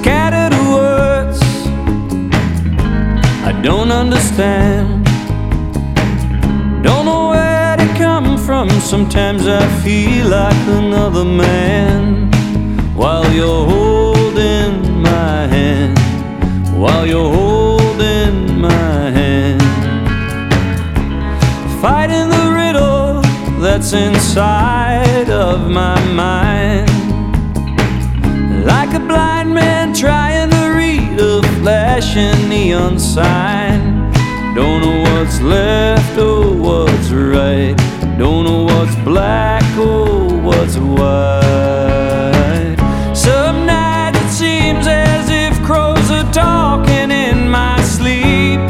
scattered words I don't understand. Don't know where to come from. Sometimes I feel like another man while you're holding my hand. While you're holding my hand. Fighting the riddle that's inside of my mind trying to read a flashing neon sign. Don't know what's left or what's right. Don't know what's black or what's white. Some nights it seems as if crows are talking in my sleep.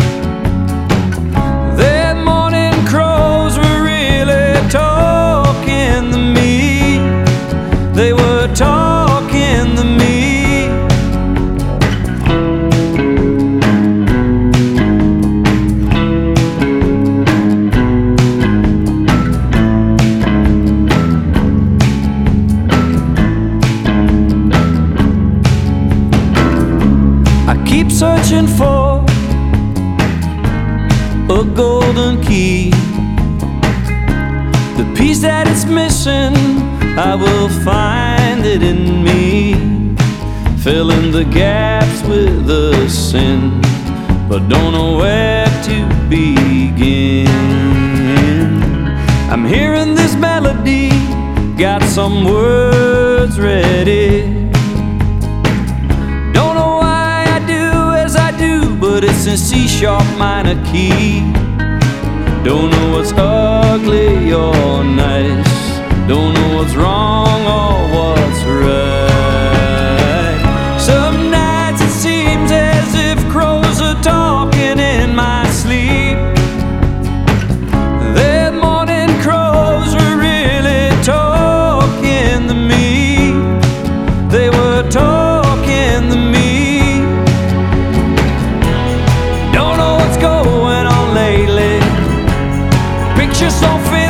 That morning crows were really talking to me. They were talking to me. Keep searching for a golden key. The piece that is missing, I will find it in me. Filling the gaps with a sin, but don't know where to begin. I'm hearing this melody, got some words ready. But it's in C sharp minor key. Don't know what's ugly or nice. Don't know what's wrong or what's pictures of it